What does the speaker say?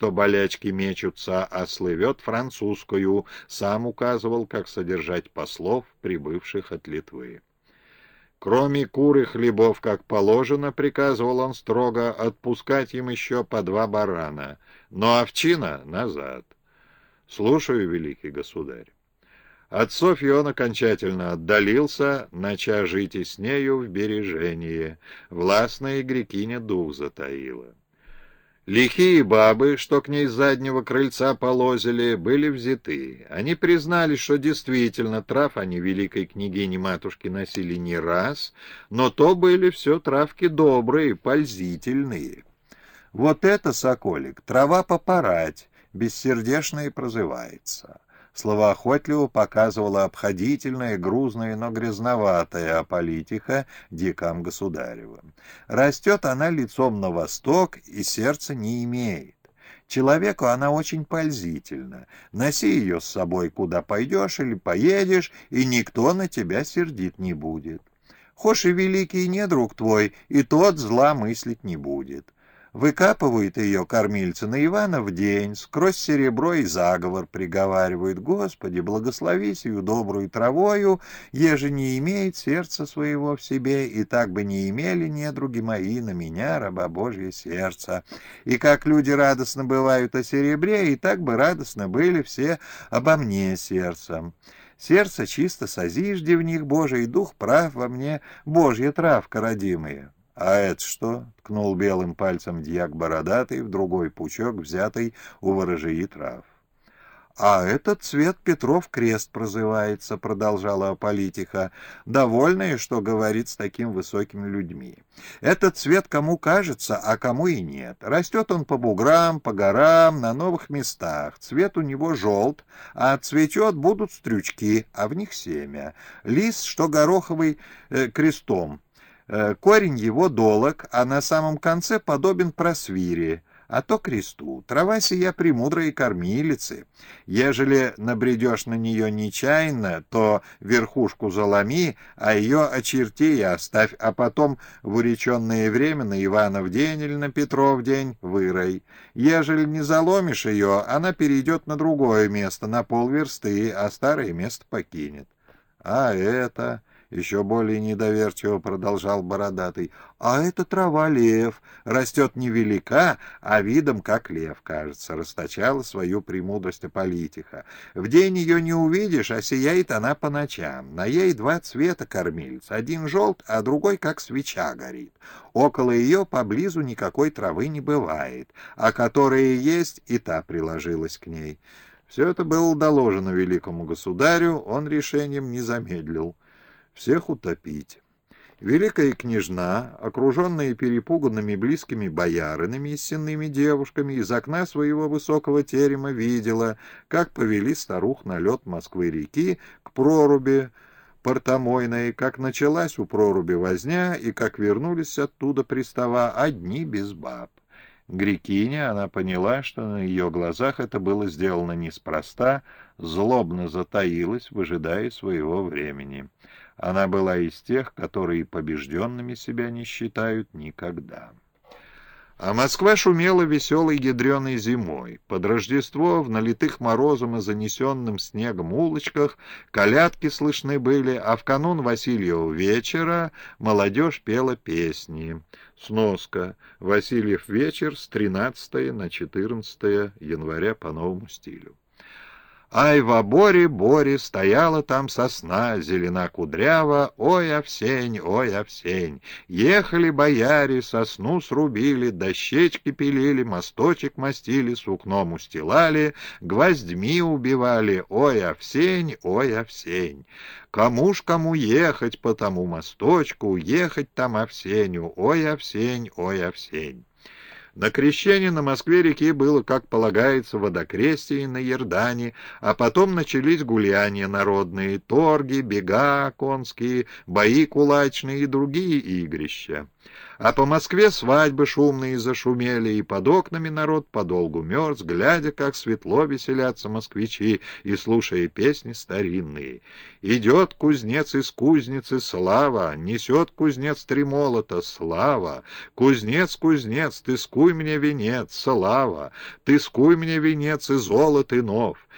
что болячки мечутся, а слывет французскую, сам указывал, как содержать послов, прибывших от Литвы. Кроме кур и хлебов, как положено, приказывал он строго отпускать им еще по два барана, но овчина — назад. Слушаю, великий государь. От Софьи он окончательно отдалился, нача жить и с нею в бережении. Властная грекиня дух затаила. Лихие бабы, что к ней с заднего крыльца полозили, были взяты. Они признали, что действительно трав они великой княгине матушки носили не раз, но то были все травки добрые, пользительные. Вот это, соколик, трава попарать, бессердечная прозывается словоохотливо показывала обходительная, грузная, но грязноватая политика дикам государевым. Растет она лицом на восток и сердца не имеет. Человеку она очень пользительна. Носи ее с собой, куда пойдешь или поедешь, и никто на тебя сердит не будет. Хошь и великий недруг твой, и тот зла мыслить не будет. Выкапывают ее кормильцы на Ивана в день, сквозь серебро и заговор приговаривают. Господи, благослови сию добрую травою, еже не имеет сердца своего в себе, и так бы не имели недруги мои на меня, раба Божье сердце. И как люди радостно бывают о серебре, и так бы радостно были все обо мне сердцем. Сердце чисто созижди в них, Божий дух прав во мне, Божья травка родимая. «А это что?» — ткнул белым пальцем дьяк бородатый в другой пучок, взятый у ворожии трав. «А этот цвет Петров крест прозывается», — продолжала Аполитиха, довольная, что говорит с таким высокими людьми. «Этот цвет кому кажется, а кому и нет. Растет он по буграм, по горам, на новых местах. Цвет у него желт, а цветет будут стрючки, а в них семя. Лист, что гороховый э, крестом, корень его долог, а на самом конце подобен просвире, а то кресту. Трава сия премудрой кормилицы. Ежели набредешь на нее нечаянно, то верхушку заломи, а ее очерти и оставь, а потом в уреченное время на Иванов день или на Петров день вырой. Ежели не заломишь ее, она перейдет на другое место, на полверсты, а старое место покинет. А это... Еще более недоверчиво продолжал Бородатый. «А это трава лев. Растет невелика, а видом как лев, кажется», — расточала свою премудрость политиха. «В день ее не увидишь, а сияет она по ночам. На ей два цвета кормильц. Один желт, а другой как свеча горит. Около ее поблизу никакой травы не бывает, а которая есть, и та приложилась к ней». Все это было доложено великому государю, он решением не замедлил всех утопить. Великая княжна, окруженная перепуганными близкими бояринами и сенными девушками, из окна своего высокого терема видела, как повели старух на лед Москвы-реки к проруби портомойной, как началась у проруби возня и как вернулись оттуда пристава одни без баб. Грекиня, она поняла, что на ее глазах это было сделано неспроста, злобно затаилась, выжидая своего времени. Она была из тех, которые побежденными себя не считают никогда. А Москва шумела веселой ядреной зимой. Под Рождество в налитых морозом и занесенным снегом улочках колядки слышны были, а в канун Васильева вечера молодежь пела песни. Сноска. Васильев вечер с 13 на 14 января по новому стилю. Ай, в оборе Боре стояла там сосна, зелена кудрява, ой, овсень, ой, овсень. Ехали бояре, сосну срубили, дощечки пилили, мосточек мастили, сукном устилали, гвоздьми убивали, ой, овсень, ой, овсень. Кому ж кому ехать по тому мосточку, ехать там овсенью, ой, овсень, ой, овсень. На крещение на Москве-реке было, как полагается, водокрестие на Ердане, а потом начались гуляния народные, торги, бега конские, бои кулачные и другие игрища. А по Москве свадьбы шумные зашумели, и под окнами народ подолгу мерз, глядя, как светло веселятся москвичи и слушая песни старинные. Идет кузнец из кузницы, слава, несет кузнец три молота, слава. Кузнец, кузнец, ты скуй мне венец, слава, ты скуй мне венец и золот и нов.